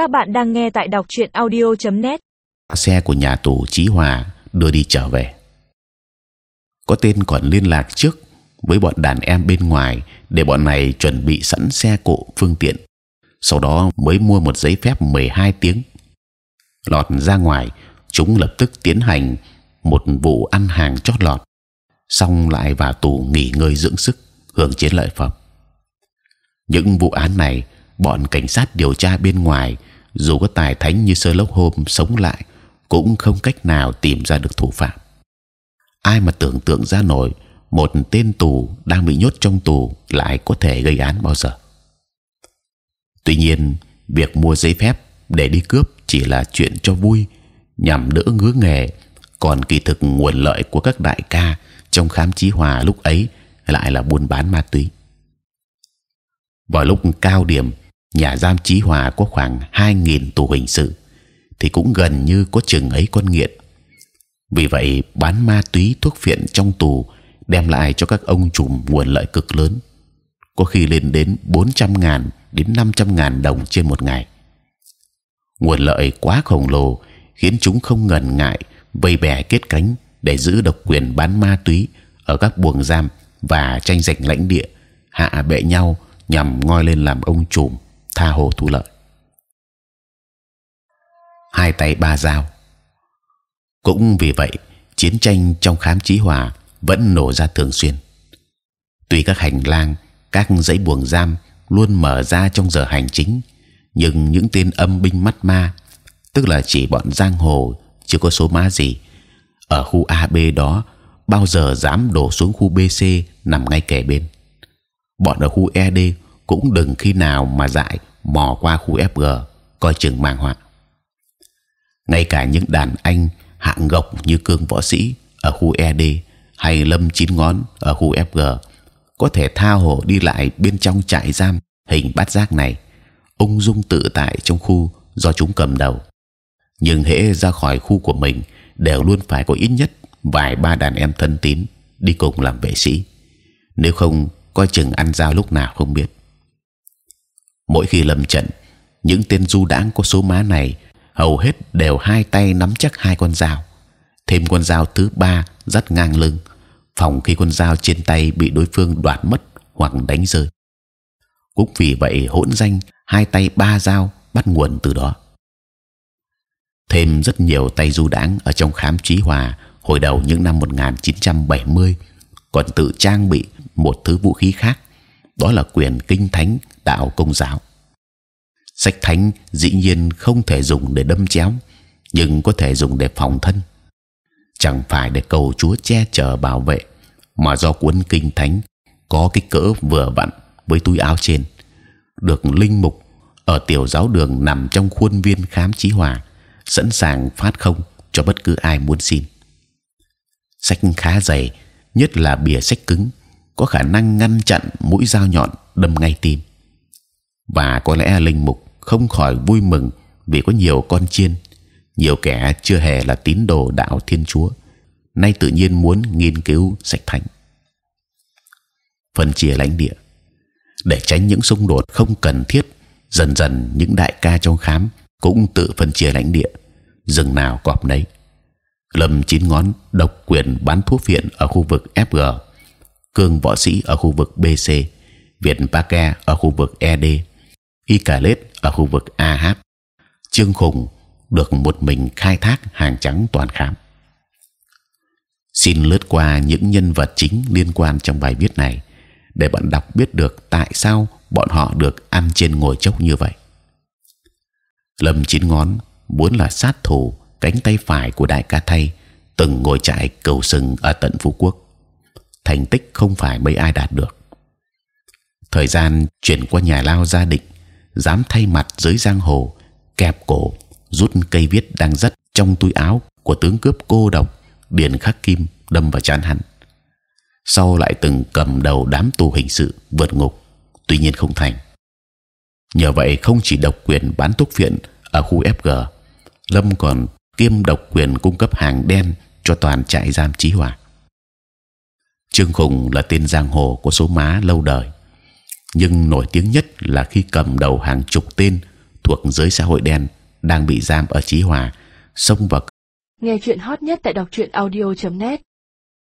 Các bạn đang nghe tại đọc truyện audio.net. Xe của nhà tù Chí Hòa đưa đi trở về. Có tên còn liên lạc trước với bọn đàn em bên ngoài để bọn này chuẩn bị sẵn xe cộ phương tiện. Sau đó mới mua một giấy phép 12 tiếng. Lọt ra ngoài, chúng lập tức tiến hành một vụ ăn hàng chót lọt, xong lại vào tù nghỉ ngơi dưỡng sức, hưởng chiến lợi phẩm. Những vụ án này, bọn cảnh sát điều tra bên ngoài dù có tài thánh như Sherlock Holmes sống lại cũng không cách nào tìm ra được thủ phạm. Ai mà tưởng tượng ra nổi một tên tù đang bị nhốt trong tù lại có thể gây án bao giờ? Tuy nhiên, việc mua giấy phép để đi cướp chỉ là chuyện cho vui nhằm đỡ ngứa nghề, còn kỳ thực nguồn lợi của các đại ca trong khám chí hòa lúc ấy lại là buôn bán ma túy. Vào lúc cao điểm, nhà giam chí hòa có khoảng 2.000 tù hình sự, thì cũng gần như có chừng ấy con nghiện. Vì vậy, bán ma túy thuốc phiện trong tù đem lại cho các ông trùm nguồn lợi cực lớn, có khi lên đến 400 ngàn đến 500 ngàn đồng trên một ngày. Nguồn lợi quá khổng lồ khiến chúng không ngần ngại vây bè kết cánh để giữ độc quyền bán ma túy ở các buồng giam và tranh giành lãnh địa, hạ bệ nhau nhằm ngoi lên làm ông trùm tha hồ thu lợi. Hai tay ba dao. Cũng vì vậy, chiến tranh trong khám chí hòa vẫn nổ ra thường xuyên. Tuy các hành lang, các dãy buồng giam luôn mở ra trong giờ hành chính, nhưng những tên âm binh mắt ma, tức là chỉ bọn giang hồ chưa có số má gì, ở khu A B đó bao giờ dám đổ xuống khu BC nằm ngay kề bên. Bọn ở khu ED cũng đừng khi nào mà dại mò qua khu FG coi chừng mang họa. Ngay cả những đàn anh hạng gộc như cương võ sĩ ở khu ED hay lâm chín ngón ở khu FG có thể tha hồ đi lại bên trong trại giam hình bát giác này, ung dung tự tại trong khu do chúng cầm đầu. Nhưng hễ ra khỏi khu của mình đều luôn phải có ít nhất vài ba đàn em thân tín đi cùng làm vệ sĩ, nếu không coi chừng ăn dao lúc nào không biết. Mỗi khi lâm trận, những tên du đãng có số má này hầu hết đều hai tay nắm chắc hai con dao, thêm con dao thứ ba dắt ngang lưng, phòng khi con dao trên tay bị đối phương đoạt mất hoặc đánh rơi. cũng vì vậy hỗn danh hai tay ba dao bắt nguồn từ đó. Thêm rất nhiều tay du đãng ở trong khám trí hòa hồi đầu những năm 1970 còn tự trang bị một thứ vũ khí khác, đó là quyền kinh thánh đạo công giáo. Sách thánh dĩ nhiên không thể dùng để đâm chéo, nhưng có thể dùng để phòng thân. Chẳng phải để cầu Chúa che chở bảo vệ, mà do cuốn kinh thánh có kích cỡ vừa vặn với túi áo trên, được linh mục ở tiểu giáo đường nằm trong khuôn viên khám trí hòa, sẵn sàng phát không cho bất cứ ai muốn xin. Sách khá dày, nhất là bìa sách cứng, có khả năng ngăn chặn mũi dao nhọn đâm ngay tim. Và có lẽ linh mục không khỏi vui mừng vì có nhiều con chiên, nhiều kẻ chưa hề là tín đồ đạo Thiên Chúa, nay tự nhiên muốn nghiên cứu sách thánh. Phân chia lãnh địa để tránh những xung đột không cần thiết, dần dần những đại ca trong khám cũng tự phân chia lãnh địa, rừng nào cọp nấy. Lâm chín ngón độc quyền bán thuốc viện ở khu vực FG, cương võ sĩ ở khu vực BC, Việt Pake ở khu vực ED, Y Cà ở khu vực AH. Trương Khùng được một mình khai thác hàng trắng toàn khám. Xin lướt qua những nhân vật chính liên quan trong bài viết này để bạn đọc biết được tại sao bọn họ được ăn trên ngồi chốc như vậy. Lâm Chín Ngón muốn là sát thủ cánh tay phải của đại ca thay từng ngồi trại cầu sừng ở tận phú quốc thành tích không phải mấy ai đạt được. Thời gian chuyển qua nhà lao gia định, dám thay mặt dưới giang hồ, kẹp cổ, rút cây viết đang rất trong túi áo của tướng cướp cô độc điền khắc kim đâm vào chán hắn. Sau lại từng cầm đầu đám tù hình sự vượt ngục, tuy nhiên không thành. Nhờ vậy không chỉ độc quyền bán thuốc phiện ở khu FG lâm còn kiêm độc quyền cung cấp hàng đen cho toàn trại giam trí hòa trương khùng là tên giang hồ của số má lâu đời. Nhưng nổi tiếng nhất là khi cầm đầu hàng chục tên thuộc giới xã hội đen đang bị giam ở Chí Hòa, xông vào Nghe chuyện hot nhất tại đọc truyện audio.net